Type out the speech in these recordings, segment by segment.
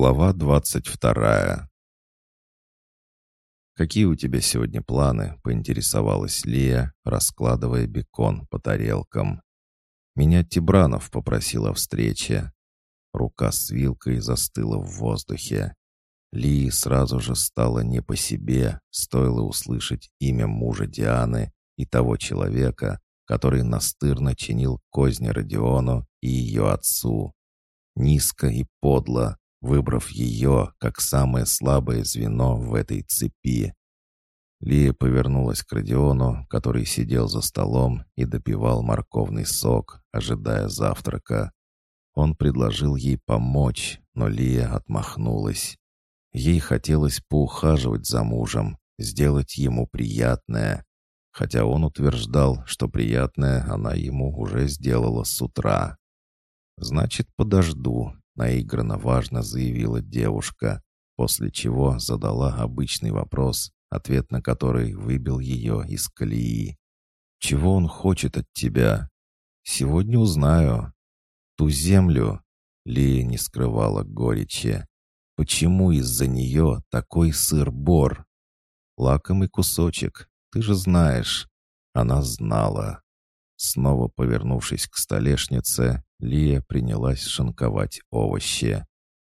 Глава двадцать вторая. «Какие у тебя сегодня планы?» — поинтересовалась Лия, раскладывая бекон по тарелкам. «Меня Тибранов попросил о встрече». Рука с вилкой застыла в воздухе. Лии сразу же стало не по себе, стоило услышать имя мужа Дианы и того человека, который настырно чинил козни Родиону и ее отцу. Низко и подло, выбрав ее как самое слабое звено в этой цепи. Лия повернулась к Родиону, который сидел за столом и допивал морковный сок, ожидая завтрака. Он предложил ей помочь, но Лия отмахнулась. Ей хотелось поухаживать за мужем, сделать ему приятное, хотя он утверждал, что приятное она ему уже сделала с утра. «Значит, подожду», наигранно важно заявила девушка, после чего задала обычный вопрос, ответ на который выбил ее из колеи. «Чего он хочет от тебя?» «Сегодня узнаю». «Ту землю?» Лия не скрывала горечи. «Почему из-за нее такой сыр-бор?» «Лакомый кусочек, ты же знаешь». Она знала. Снова повернувшись к столешнице, Лия принялась шинковать овощи.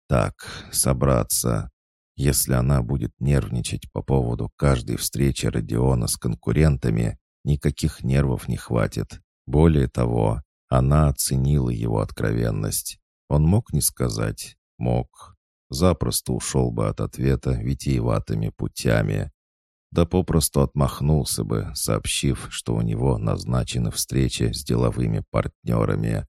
«Так, собраться. Если она будет нервничать по поводу каждой встречи Родиона с конкурентами, никаких нервов не хватит. Более того, она оценила его откровенность. Он мог не сказать? Мог. Запросто ушел бы от ответа витиеватыми путями да попросту отмахнулся бы, сообщив, что у него назначены встречи с деловыми партнерами.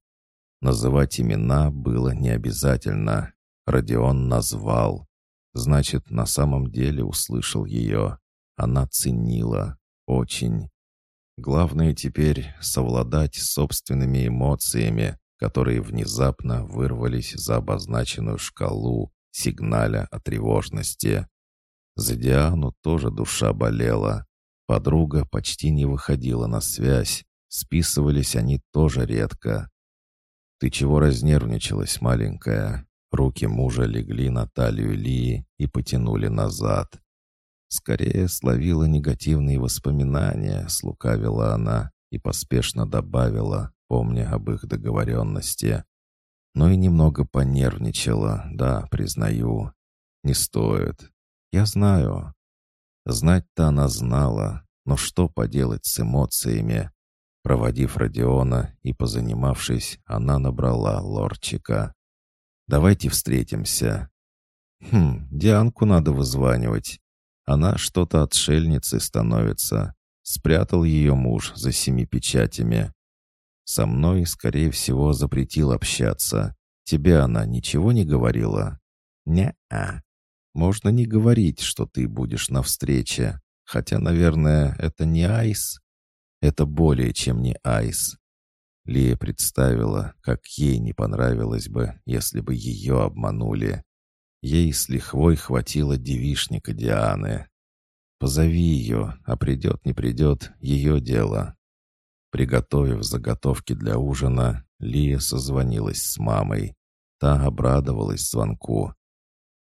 Называть имена было не обязательно. Родион назвал. Значит, на самом деле услышал ее. Она ценила. Очень. Главное теперь совладать с собственными эмоциями, которые внезапно вырвались за обозначенную шкалу сигналя о тревожности. За Диану тоже душа болела. Подруга почти не выходила на связь. Списывались они тоже редко. «Ты чего разнервничалась, маленькая?» Руки мужа легли на талию Лии и потянули назад. Скорее словила негативные воспоминания, слукавила она и поспешно добавила, помня об их договоренности. Но и немного понервничала, да, признаю. Не стоит. Я знаю. Знать-то она знала, но что поделать с эмоциями? Проводив Родиона и позанимавшись, она набрала лорчика. «Давайте встретимся». «Хм, Дианку надо вызванивать. Она что-то отшельницей становится. Спрятал ее муж за семи печатями. Со мной, скорее всего, запретил общаться. Тебе она ничего не говорила?» «Не-а. Можно не говорить, что ты будешь на встрече, хотя, наверное, это не айс. Это более чем не айс. Лия представила, как ей не понравилось бы, если бы ее обманули. Ей с лихвой хватило девишника Дианы. Позови ее, а придет, не придет, ее дело. Приготовив заготовки для ужина, Лия созвонилась с мамой. Та обрадовалась звонку.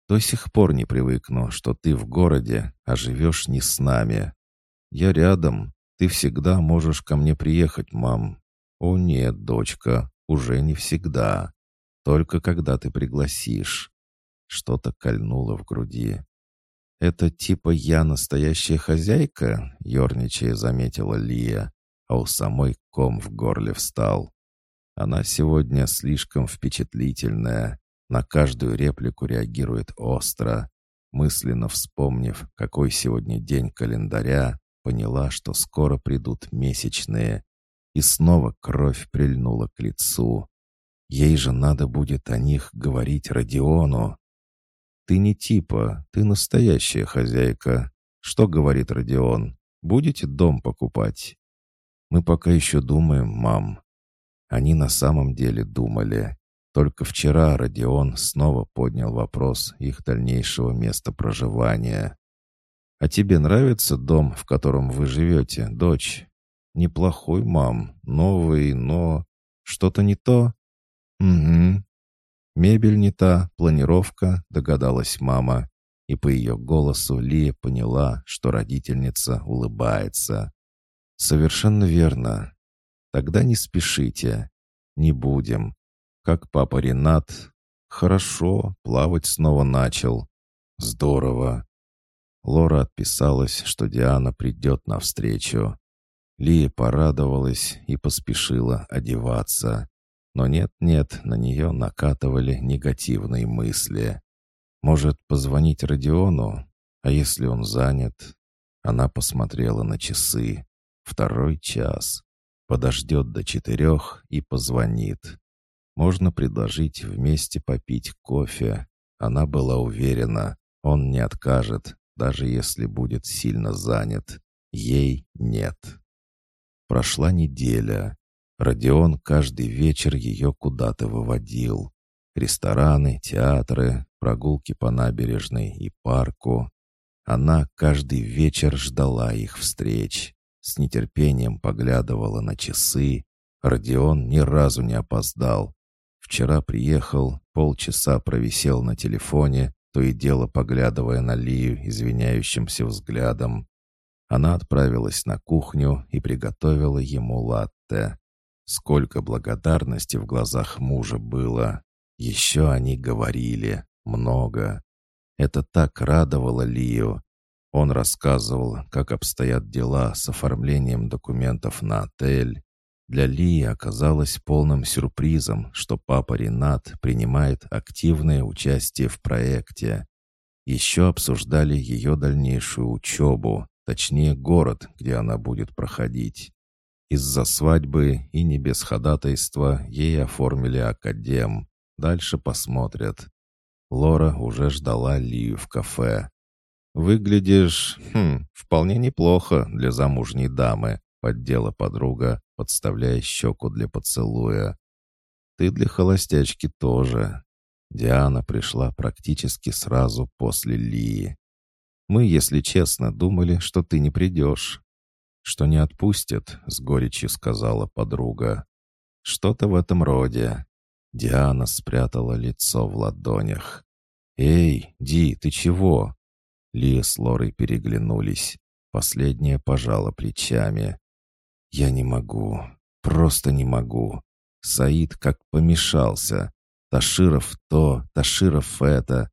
До сих пор не привыкну, что ты в городе, а живешь не с нами. Я рядом. Ты всегда можешь ко мне приехать, мам. О нет, дочка, уже не всегда. Только когда ты пригласишь. Что-то кольнуло в груди. «Это типа я настоящая хозяйка?» — ерничая заметила Лия, а у самой ком в горле встал. Она сегодня слишком впечатлительная, на каждую реплику реагирует остро. Мысленно вспомнив, какой сегодня день календаря, поняла, что скоро придут месячные. И снова кровь прильнула к лицу. Ей же надо будет о них говорить Родиону. «Ты не типа, ты настоящая хозяйка. Что говорит Родион? Будете дом покупать?» «Мы пока еще думаем, мам». Они на самом деле думали. Только вчера Родион снова поднял вопрос их дальнейшего места проживания. «А тебе нравится дом, в котором вы живете, дочь?» «Неплохой, мам. Новый, но... Что-то не то?» «Угу». «Мебель не та, планировка», — догадалась мама. И по ее голосу Лия поняла, что родительница улыбается. «Совершенно верно. Тогда не спешите. Не будем. Как папа Ренат. Хорошо, плавать снова начал. Здорово». Лора отписалась, что Диана придет навстречу. Лия порадовалась и поспешила одеваться. Но нет-нет, на нее накатывали негативные мысли. Может, позвонить Родиону? А если он занят? Она посмотрела на часы. Второй час. Подождет до четырех и позвонит. Можно предложить вместе попить кофе. Она была уверена, он не откажет, даже если будет сильно занят. Ей нет. Прошла неделя. Родион каждый вечер ее куда-то выводил. Рестораны, театры, прогулки по набережной и парку. Она каждый вечер ждала их встреч. С нетерпением поглядывала на часы. Родион ни разу не опоздал. Вчера приехал, полчаса провисел на телефоне, то и дело поглядывая на Лию извиняющимся взглядом. Она отправилась на кухню и приготовила ему латте. Сколько благодарности в глазах мужа было. Еще они говорили. Много. Это так радовало Лию. Он рассказывал, как обстоят дела с оформлением документов на отель. Для Лии оказалось полным сюрпризом, что папа Ренат принимает активное участие в проекте. Еще обсуждали ее дальнейшую учебу, точнее город, где она будет проходить. Из-за свадьбы и не без ходатайства ей оформили академ. Дальше посмотрят. Лора уже ждала Лию в кафе. «Выглядишь, хм, вполне неплохо для замужней дамы», — поддела подруга, подставляя щеку для поцелуя. «Ты для холостячки тоже». Диана пришла практически сразу после Лии. «Мы, если честно, думали, что ты не придешь что не отпустят», — с горечью сказала подруга. «Что-то в этом роде». Диана спрятала лицо в ладонях. «Эй, Ди, ты чего?» Лия с Лорой переглянулись. Последняя пожала плечами. «Я не могу. Просто не могу. Саид как помешался. Таширов то, Таширов это.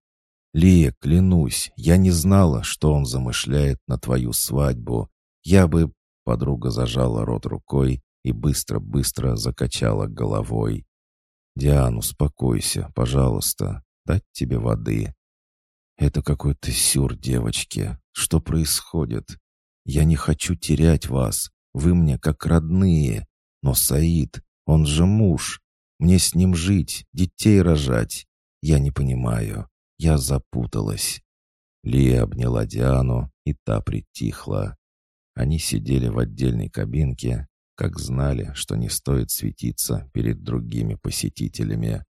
Лия, клянусь, я не знала, что он замышляет на твою свадьбу. Я бы Подруга зажала рот рукой и быстро-быстро закачала головой. «Диан, успокойся, пожалуйста. Дать тебе воды». «Это какой-то сюр, девочки. Что происходит? Я не хочу терять вас. Вы мне как родные. Но Саид, он же муж. Мне с ним жить, детей рожать. Я не понимаю. Я запуталась». Лия обняла Диану, и та притихла. Они сидели в отдельной кабинке, как знали, что не стоит светиться перед другими посетителями.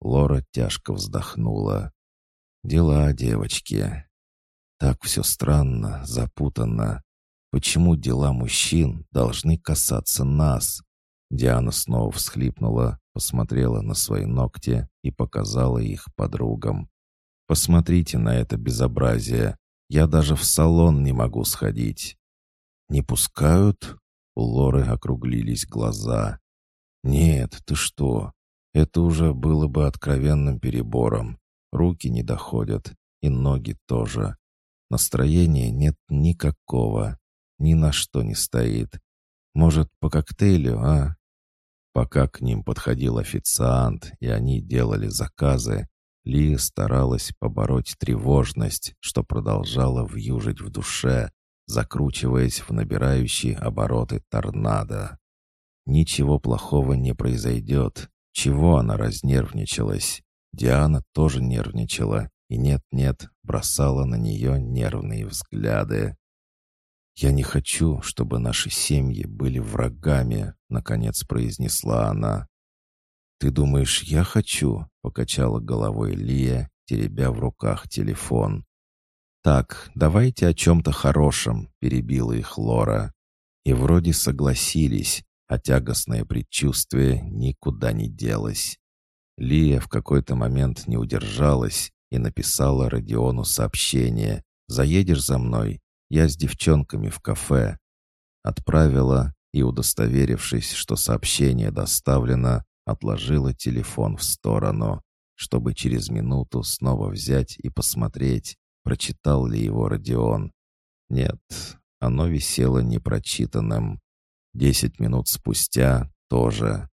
Лора тяжко вздохнула. «Дела, девочки. Так все странно, запутанно. Почему дела мужчин должны касаться нас?» Диана снова всхлипнула, посмотрела на свои ногти и показала их подругам. «Посмотрите на это безобразие. Я даже в салон не могу сходить. «Не пускают?» У Лоры округлились глаза. «Нет, ты что? Это уже было бы откровенным перебором. Руки не доходят, и ноги тоже. Настроения нет никакого. Ни на что не стоит. Может, по коктейлю, а?» Пока к ним подходил официант, и они делали заказы, Ли старалась побороть тревожность, что продолжала вьюжить в душе, закручиваясь в набирающие обороты торнадо. Ничего плохого не произойдет. Чего она разнервничалась? Диана тоже нервничала и нет-нет бросала на нее нервные взгляды. «Я не хочу, чтобы наши семьи были врагами», — наконец произнесла она. «Ты думаешь, я хочу?» — покачала головой Лия, теребя в руках телефон. «Так, давайте о чем-то хорошем», — перебила их Лора. И вроде согласились, а тягостное предчувствие никуда не делось. Лия в какой-то момент не удержалась и написала Родиону сообщение. «Заедешь за мной? Я с девчонками в кафе». Отправила и, удостоверившись, что сообщение доставлено, отложила телефон в сторону, чтобы через минуту снова взять и посмотреть, прочитал ли его Родион. Нет, оно висело непрочитанным. Десять минут спустя тоже.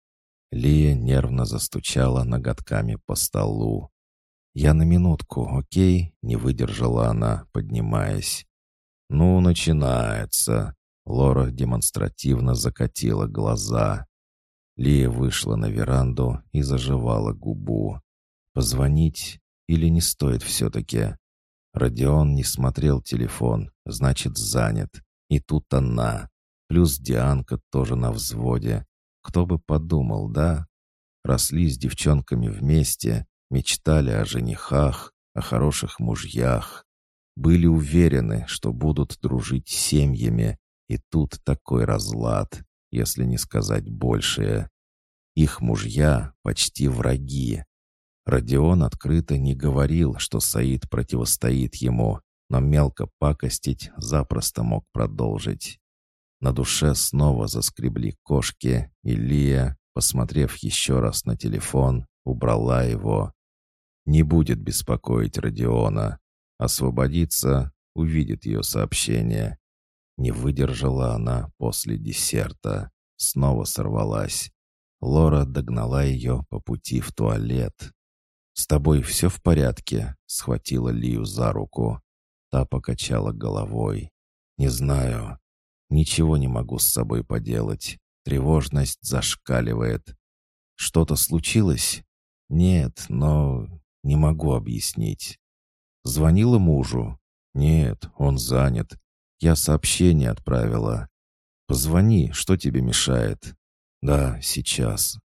Лия нервно застучала ноготками по столу. «Я на минутку, окей?» — не выдержала она, поднимаясь. «Ну, начинается». Лора демонстративно закатила глаза. Лия вышла на веранду и заживала губу. «Позвонить или не стоит все-таки?» Родион не смотрел телефон, значит, занят. И тут она. Плюс Дианка тоже на взводе. Кто бы подумал, да? Росли с девчонками вместе, мечтали о женихах, о хороших мужьях. Были уверены, что будут дружить семьями, и тут такой разлад, если не сказать большее. Их мужья почти враги. Родион открыто не говорил, что Саид противостоит ему, но мелко пакостить запросто мог продолжить. На душе снова заскребли кошки, и Лия, посмотрев еще раз на телефон, убрала его. Не будет беспокоить Родиона. Освободиться, увидит ее сообщение. Не выдержала она после десерта. Снова сорвалась. Лора догнала ее по пути в туалет. «С тобой все в порядке?» — схватила Лию за руку. Та покачала головой. «Не знаю. Ничего не могу с собой поделать. Тревожность зашкаливает. Что-то случилось? Нет, но не могу объяснить. Звонила мужу? Нет, он занят. Я сообщение отправила. Позвони, что тебе мешает? Да, сейчас.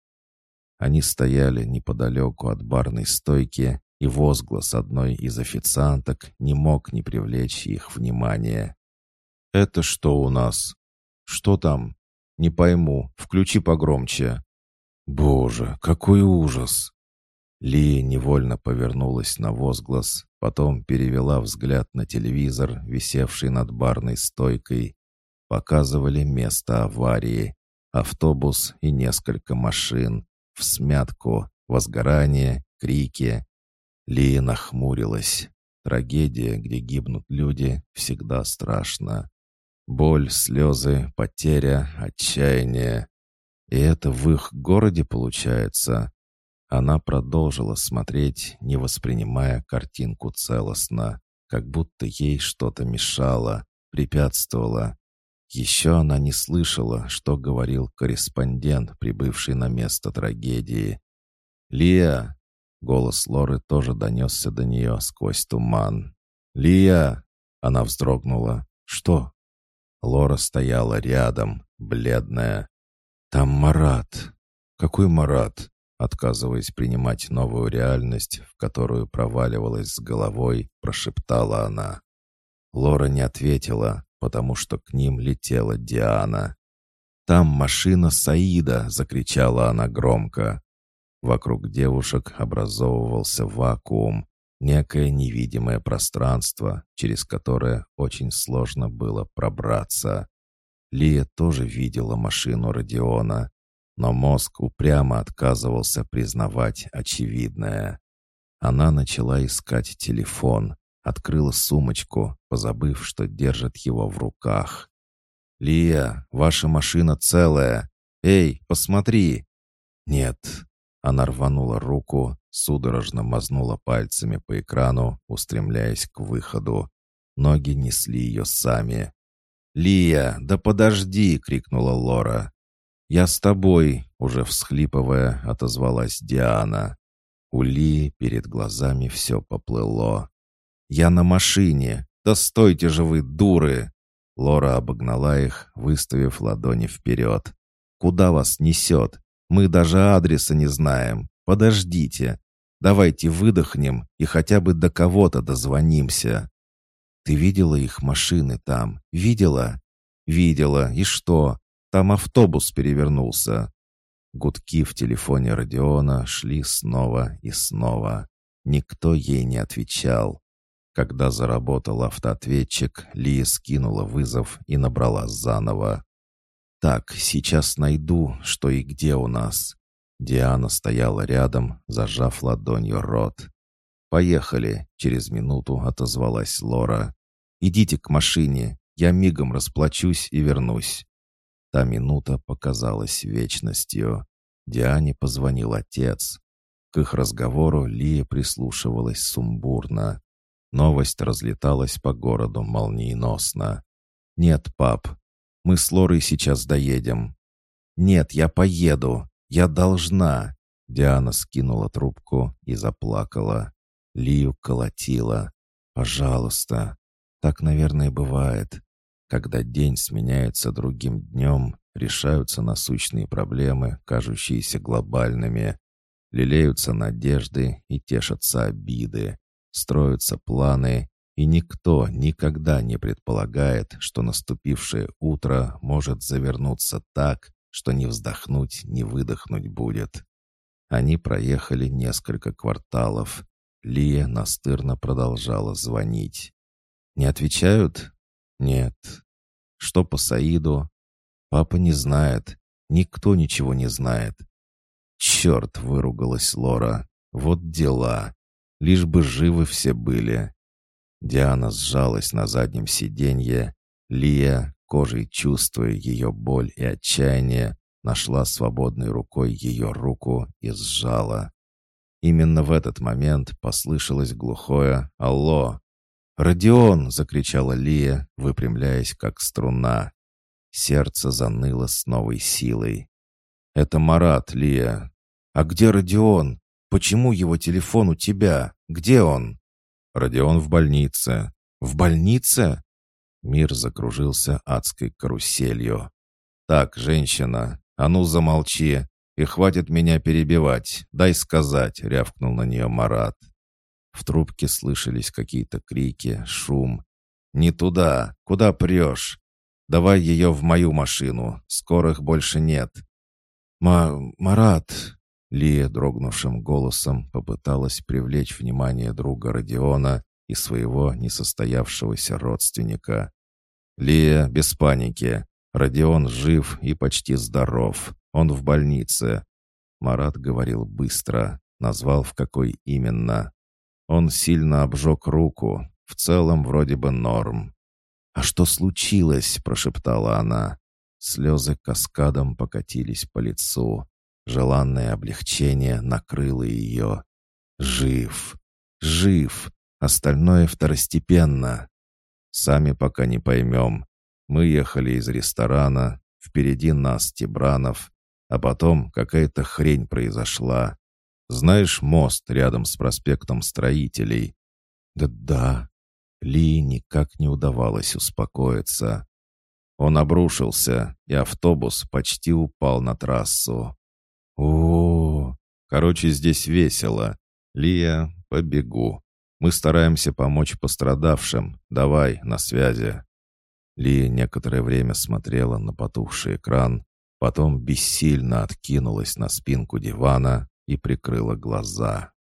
Они стояли неподалеку от барной стойки, и возглас одной из официанток не мог не привлечь их внимания. «Это что у нас? Что там? Не пойму. Включи погромче». «Боже, какой ужас!» Ли невольно повернулась на возглас, потом перевела взгляд на телевизор, висевший над барной стойкой. Показывали место аварии. Автобус и несколько машин. В смятку, возгорание, крики. Ли нахмурилась. Трагедия, где гибнут люди, всегда страшна. Боль, слезы, потеря, отчаяние. И это в их городе получается. Она продолжила смотреть, не воспринимая картинку целостно, как будто ей что-то мешало, препятствовало. Еще она не слышала, что говорил корреспондент, прибывший на место трагедии. «Лия!» — голос Лоры тоже донесся до нее сквозь туман. «Лия!» — она вздрогнула. «Что?» Лора стояла рядом, бледная. «Там Марат». «Какой Марат?» Отказываясь принимать новую реальность, в которую проваливалась с головой, прошептала она. Лора не ответила, потому что к ним летела Диана. «Там машина Саида!» — закричала она громко. Вокруг девушек образовывался вакуум, некое невидимое пространство, через которое очень сложно было пробраться. Лия тоже видела машину Родиона, но мозг упрямо отказывался признавать очевидное. Она начала искать телефон, открыла сумочку, позабыв, что держит его в руках. «Лия, ваша машина целая! Эй, посмотри!» «Нет». Она рванула руку, судорожно мазнула пальцами по экрану, устремляясь к выходу. Ноги несли ее сами. «Лия, да подожди!» — крикнула Лора. «Я с тобой!» — уже всхлипывая, отозвалась Диана. У Лии перед глазами все поплыло. «Я на машине! Да стойте же вы, дуры!» Лора обогнала их, выставив ладони вперед. «Куда вас несет? Мы даже адреса не знаем. Подождите. Давайте выдохнем и хотя бы до кого-то дозвонимся. Ты видела их машины там? Видела? Видела. И что? Там автобус перевернулся. Гудки в телефоне Родиона шли снова и снова. Никто ей не отвечал. Когда заработал автоответчик, Лия скинула вызов и набрала заново. «Так, сейчас найду, что и где у нас». Диана стояла рядом, зажав ладонью рот. «Поехали», — через минуту отозвалась Лора. «Идите к машине, я мигом расплачусь и вернусь». Та минута показалась вечностью. Диане позвонил отец. К их разговору Лия прислушивалась сумбурно. Новость разлеталась по городу молниеносно. «Нет, пап, мы с Лорой сейчас доедем». «Нет, я поеду. Я должна». Диана скинула трубку и заплакала. Лию колотила. «Пожалуйста». Так, наверное, бывает. Когда день сменяется другим днем, решаются насущные проблемы, кажущиеся глобальными. Лелеются надежды и тешатся обиды. Строятся планы, и никто никогда не предполагает, что наступившее утро может завернуться так, что ни вздохнуть, ни выдохнуть будет. Они проехали несколько кварталов. Лия настырно продолжала звонить. «Не отвечают?» «Нет». «Что по Саиду?» «Папа не знает. Никто ничего не знает». «Черт!» — выругалась Лора. «Вот дела. Лишь бы живы все были». Диана сжалась на заднем сиденье. Лия, кожей чувствуя ее боль и отчаяние, нашла свободной рукой ее руку и сжала. Именно в этот момент послышалось глухое «Алло!» «Родион!» — закричала Лия, выпрямляясь как струна. Сердце заныло с новой силой. «Это Марат, Лия. А где Родион? Почему его телефон у тебя? Где он?» «Родион в больнице». «В больнице?» Мир закружился адской каруселью. «Так, женщина, а ну замолчи и хватит меня перебивать. Дай сказать», — рявкнул на нее Марат. В трубке слышались какие-то крики, шум. «Не туда! Куда прешь? Давай ее в мою машину. Скорых больше нет». «Ма... Марат...» Лия дрогнувшим голосом попыталась привлечь внимание друга Родиона и своего несостоявшегося родственника. «Лия, без паники. Родион жив и почти здоров. Он в больнице». Марат говорил быстро, назвал в какой именно. Он сильно обжег руку. В целом вроде бы норм. «А что случилось?» — прошептала она. Слезы каскадом покатились по лицу. Желанное облегчение накрыло ее. «Жив! Жив! Остальное второстепенно!» «Сами пока не поймем. Мы ехали из ресторана, впереди нас Тибранов, а потом какая-то хрень произошла. Знаешь мост рядом с проспектом Строителей?» «Да-да». Ли никак не удавалось успокоиться. Он обрушился, и автобус почти упал на трассу. О, короче, здесь весело. Лия, побегу. Мы стараемся помочь пострадавшим. Давай, на связи. Лия некоторое время смотрела на потухший экран, потом бессильно откинулась на спинку дивана и прикрыла глаза.